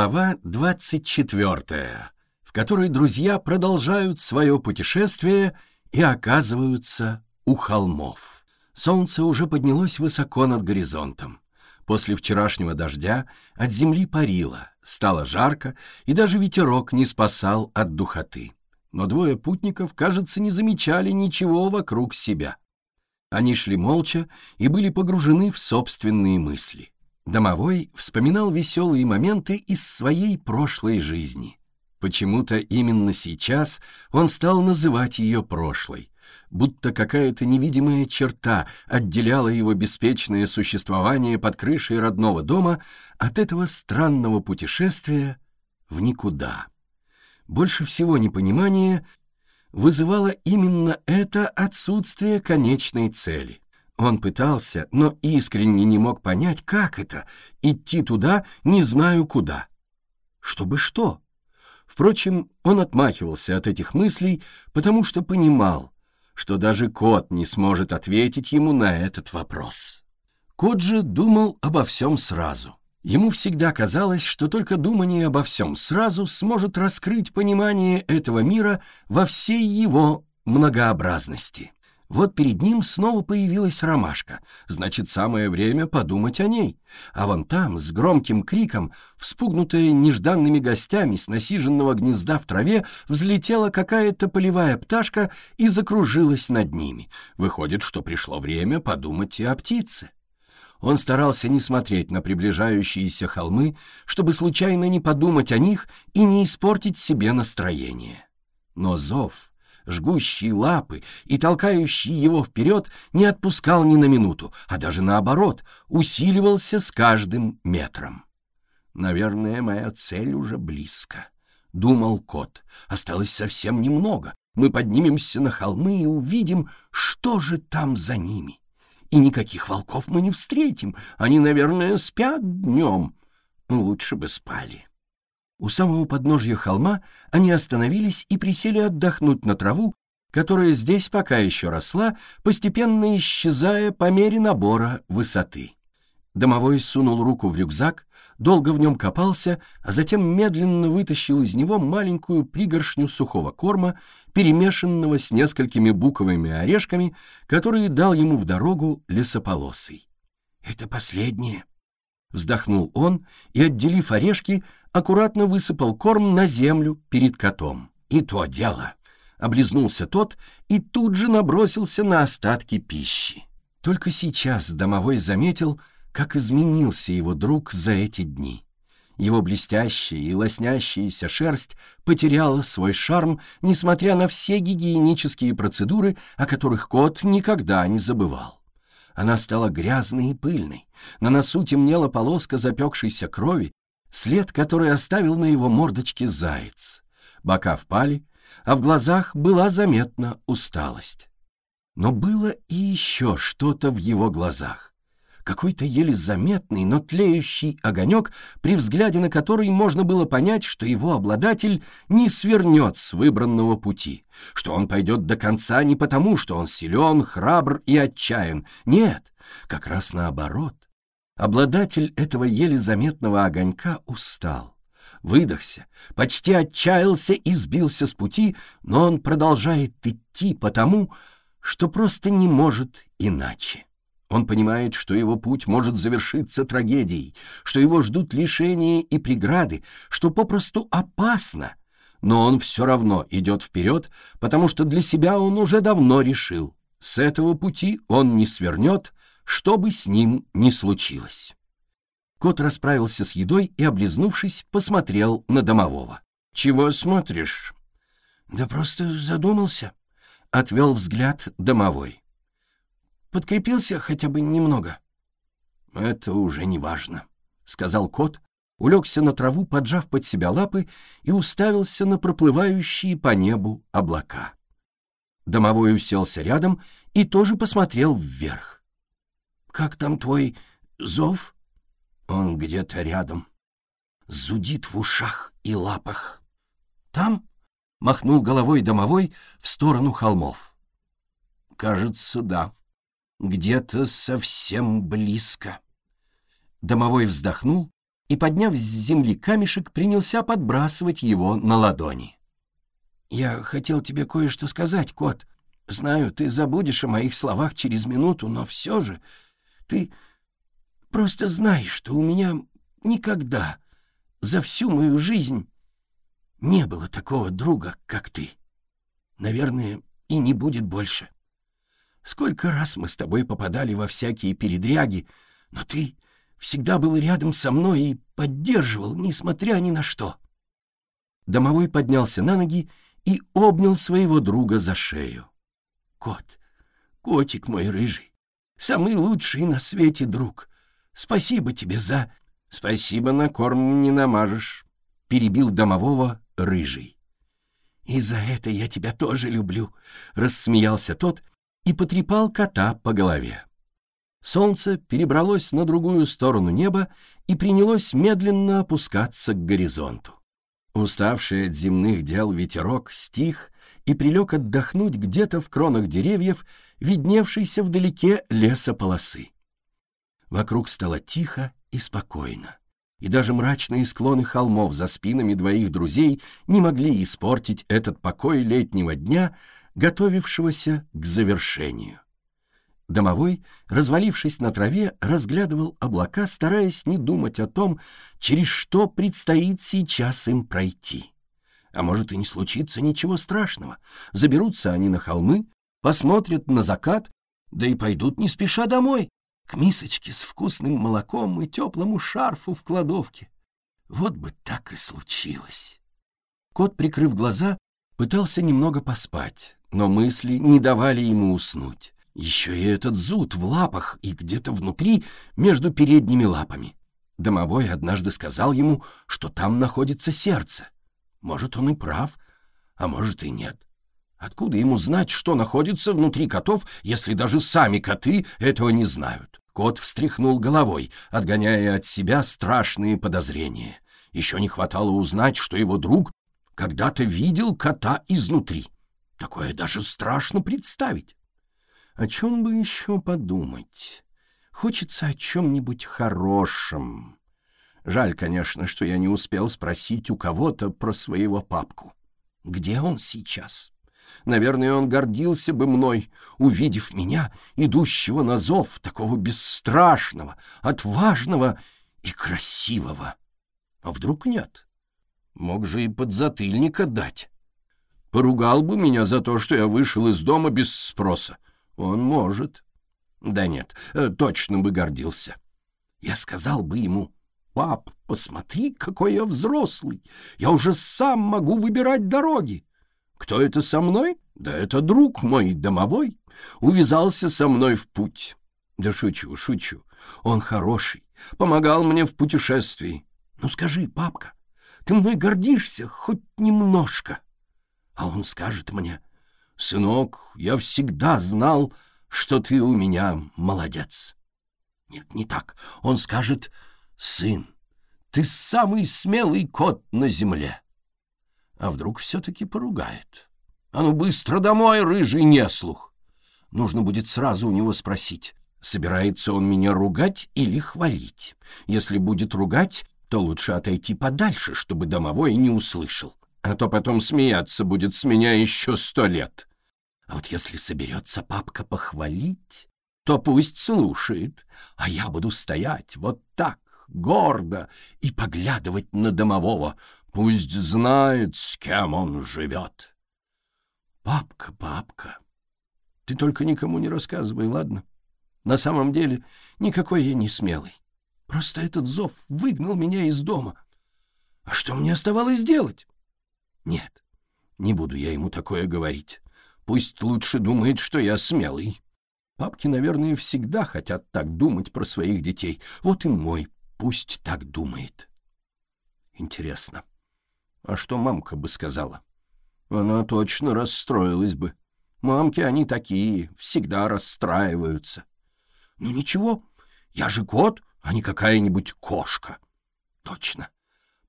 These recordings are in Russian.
Глава 24, в которой друзья продолжают свое путешествие и оказываются у холмов. Солнце уже поднялось высоко над горизонтом. После вчерашнего дождя от земли парило, стало жарко, и даже ветерок не спасал от духоты. Но двое путников, кажется, не замечали ничего вокруг себя. Они шли молча и были погружены в собственные мысли. Домовой вспоминал веселые моменты из своей прошлой жизни. Почему-то именно сейчас он стал называть ее прошлой, будто какая-то невидимая черта отделяла его беспечное существование под крышей родного дома от этого странного путешествия в никуда. Больше всего непонимания вызывало именно это отсутствие конечной цели. Он пытался, но искренне не мог понять, как это — идти туда, не знаю куда. Чтобы что? Впрочем, он отмахивался от этих мыслей, потому что понимал, что даже кот не сможет ответить ему на этот вопрос. Кот же думал обо всем сразу. Ему всегда казалось, что только думание обо всем сразу сможет раскрыть понимание этого мира во всей его многообразности. Вот перед ним снова появилась ромашка, значит, самое время подумать о ней. А вон там, с громким криком, вспугнутая нежданными гостями с насиженного гнезда в траве, взлетела какая-то полевая пташка и закружилась над ними. Выходит, что пришло время подумать и о птице. Он старался не смотреть на приближающиеся холмы, чтобы случайно не подумать о них и не испортить себе настроение. Но зов жгущий лапы и толкающий его вперед, не отпускал ни на минуту, а даже наоборот, усиливался с каждым метром. «Наверное, моя цель уже близко», — думал кот. «Осталось совсем немного. Мы поднимемся на холмы и увидим, что же там за ними. И никаких волков мы не встретим. Они, наверное, спят днем. Лучше бы спали». У самого подножья холма они остановились и присели отдохнуть на траву, которая здесь пока еще росла, постепенно исчезая по мере набора высоты. Домовой сунул руку в рюкзак, долго в нем копался, а затем медленно вытащил из него маленькую пригоршню сухого корма, перемешанного с несколькими буковыми орешками, которые дал ему в дорогу лесополосый. «Это последнее», Вздохнул он и, отделив орешки, аккуратно высыпал корм на землю перед котом. И то дело. Облизнулся тот и тут же набросился на остатки пищи. Только сейчас домовой заметил, как изменился его друг за эти дни. Его блестящая и лоснящаяся шерсть потеряла свой шарм, несмотря на все гигиенические процедуры, о которых кот никогда не забывал. Она стала грязной и пыльной. На носу темнела полоска запекшейся крови, след, который оставил на его мордочке заяц. Бока впали, а в глазах была заметна усталость. Но было и еще что-то в его глазах какой-то еле заметный, но тлеющий огонек, при взгляде на который можно было понять, что его обладатель не свернет с выбранного пути, что он пойдет до конца не потому, что он силен, храбр и отчаян. Нет, как раз наоборот. Обладатель этого еле заметного огонька устал выдохся, почти отчаялся и сбился с пути, но он продолжает идти потому, что просто не может иначе. Он понимает, что его путь может завершиться трагедией, что его ждут лишения и преграды, что попросту опасно. Но он все равно идет вперед, потому что для себя он уже давно решил. С этого пути он не свернет, что бы с ним ни случилось. Кот расправился с едой и, облизнувшись, посмотрел на домового. «Чего смотришь?» «Да просто задумался», — отвел взгляд домовой подкрепился хотя бы немного?» «Это уже не важно», — сказал кот, улегся на траву, поджав под себя лапы и уставился на проплывающие по небу облака. Домовой уселся рядом и тоже посмотрел вверх. «Как там твой зов?» «Он где-то рядом. Зудит в ушах и лапах. Там?» — махнул головой домовой в сторону холмов. «Кажется, да», где-то совсем близко. Домовой вздохнул и, подняв с земли камешек, принялся подбрасывать его на ладони. «Я хотел тебе кое-что сказать, кот. Знаю, ты забудешь о моих словах через минуту, но все же ты просто знаешь, что у меня никогда за всю мою жизнь не было такого друга, как ты. Наверное, и не будет больше. Сколько раз мы с тобой попадали во всякие передряги, но ты всегда был рядом со мной и поддерживал, несмотря ни на что. Домовой поднялся на ноги и обнял своего друга за шею. Кот, котик мой рыжий, самый лучший на свете друг. Спасибо тебе за... Спасибо, на корм не намажешь, перебил домового рыжий. «И за это я тебя тоже люблю», — рассмеялся тот и потрепал кота по голове. Солнце перебралось на другую сторону неба и принялось медленно опускаться к горизонту. Уставший от земных дел ветерок стих и прилег отдохнуть где-то в кронах деревьев, видневшейся вдалеке лесополосы. Вокруг стало тихо и спокойно, и даже мрачные склоны холмов за спинами двоих друзей не могли испортить этот покой летнего дня, готовившегося к завершению. Домовой, развалившись на траве, разглядывал облака, стараясь не думать о том, через что предстоит сейчас им пройти. А может и не случится ничего страшного. Заберутся они на холмы, посмотрят на закат, да и пойдут не спеша домой, к мисочке с вкусным молоком и теплому шарфу в кладовке. Вот бы так и случилось. Кот, прикрыв глаза, пытался немного поспать, но мысли не давали ему уснуть. Еще и этот зуд в лапах и где-то внутри, между передними лапами. Домовой однажды сказал ему, что там находится сердце. Может, он и прав, а может и нет. Откуда ему знать, что находится внутри котов, если даже сами коты этого не знают? Кот встряхнул головой, отгоняя от себя страшные подозрения. Еще не хватало узнать, что его друг когда-то видел кота изнутри. Такое даже страшно представить. О чем бы еще подумать? Хочется о чем-нибудь хорошем. Жаль, конечно, что я не успел спросить у кого-то про своего папку. Где он сейчас? Наверное, он гордился бы мной, увидев меня, идущего на зов, такого бесстрашного, отважного и красивого. А вдруг нет? Мог же и подзатыльника дать. Поругал бы меня за то, что я вышел из дома без спроса. Он может. Да нет, э, точно бы гордился. Я сказал бы ему, пап, посмотри, какой я взрослый. Я уже сам могу выбирать дороги. Кто это со мной? Да это друг мой, домовой. Увязался со мной в путь. Да шучу, шучу. Он хороший, помогал мне в путешествии. Ну скажи, папка, ты мной гордишься хоть немножко? А он скажет мне, «Сынок, я всегда знал, что ты у меня молодец». Нет, не так. Он скажет, «Сын, ты самый смелый кот на земле». А вдруг все-таки поругает. «А ну быстро домой, рыжий неслух!» Нужно будет сразу у него спросить, собирается он меня ругать или хвалить. Если будет ругать, то лучше отойти подальше, чтобы домовой не услышал. А то потом смеяться будет с меня еще сто лет. А вот если соберется папка похвалить, то пусть слушает, а я буду стоять вот так, гордо, и поглядывать на домового, пусть знает, с кем он живет. Папка, папка, ты только никому не рассказывай, ладно? На самом деле никакой я не смелый. Просто этот зов выгнал меня из дома. А что мне оставалось делать? Нет, не буду я ему такое говорить. Пусть лучше думает, что я смелый. Папки, наверное, всегда хотят так думать про своих детей. Вот и мой пусть так думает. Интересно, а что мамка бы сказала? Она точно расстроилась бы. Мамки они такие, всегда расстраиваются. Ну ничего, я же кот, а не какая-нибудь кошка. Точно.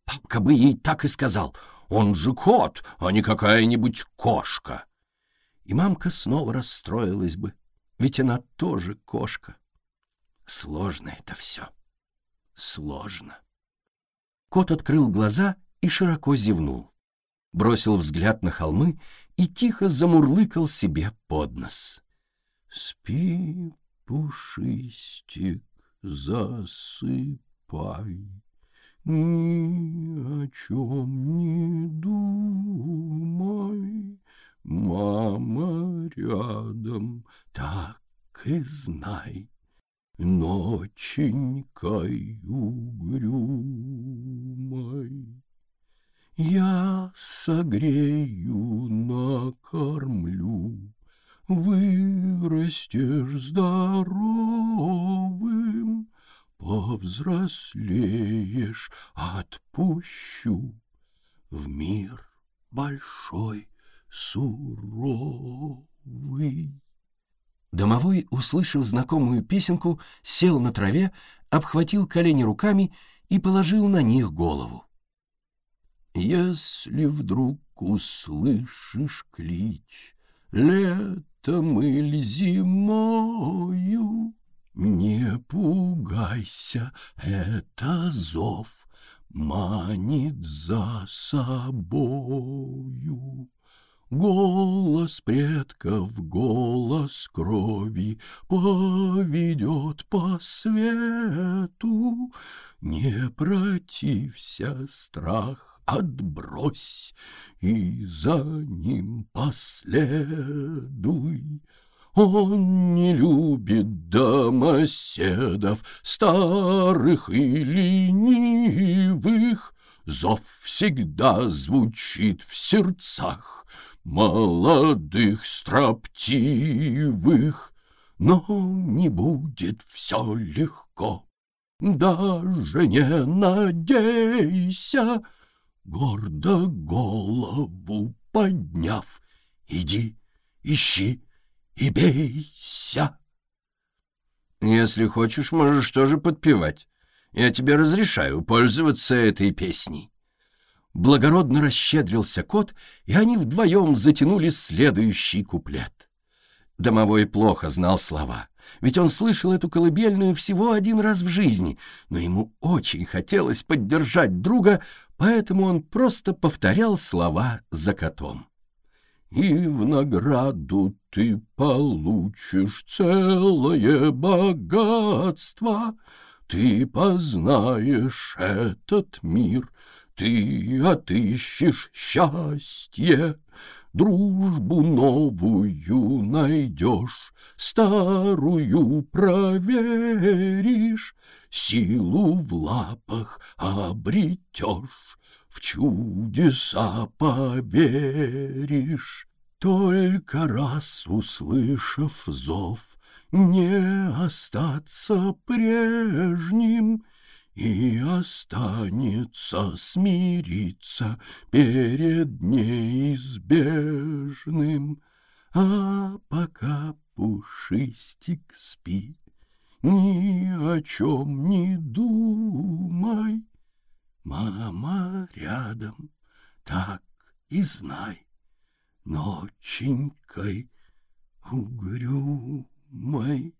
Папка бы ей так и сказал. Он же кот, а не какая-нибудь кошка и мамка снова расстроилась бы, ведь она тоже кошка. Сложно это все. Сложно. Кот открыл глаза и широко зевнул. Бросил взгляд на холмы и тихо замурлыкал себе под нос. «Спи, пушистик, засыпай, ни о чем не думай, мама рядом, так и знай» ноченькой угрюмой. Я согрею, накормлю, Вырастешь здоровым, Повзрослеешь, отпущу В мир большой суровый. Домовой, услышав знакомую песенку, сел на траве, обхватил колени руками и положил на них голову. Если вдруг услышишь клич летом или зимою, не пугайся, это зов манит за собою. Голос предков, голос крови Поведет по свету. Не протився, страх отбрось, И за ним последуй. Он не любит домоседов, Старых и ленивых, Зов всегда звучит в сердцах молодых строптивых, но не будет все легко. Даже не надейся, гордо голову подняв, иди, ищи и бейся. Если хочешь, можешь тоже подпевать. Я тебе разрешаю пользоваться этой песней. Благородно расщедрился кот, и они вдвоем затянули следующий куплет. Домовой плохо знал слова, ведь он слышал эту колыбельную всего один раз в жизни, но ему очень хотелось поддержать друга, поэтому он просто повторял слова за котом. «И в награду ты получишь целое богатство», ты познаешь этот мир, ты отыщешь счастье, Дружбу новую найдешь, Старую проверишь, Силу в лапах обретешь, В чудеса поверишь. Только раз услышав зов, не остаться прежним и останется смириться перед неизбежным. А пока пушистик спи, ни о чем не думай. Мама рядом, так и знай, ноченькой угрюм мой.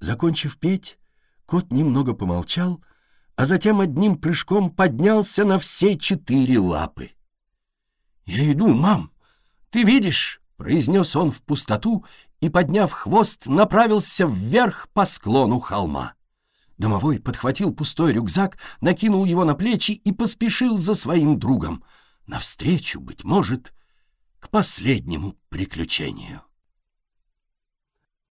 Закончив петь, кот немного помолчал, а затем одним прыжком поднялся на все четыре лапы. «Я иду, мам! Ты видишь?» — произнес он в пустоту и, подняв хвост, направился вверх по склону холма. Домовой подхватил пустой рюкзак, накинул его на плечи и поспешил за своим другом, навстречу, быть может, к последнему приключению.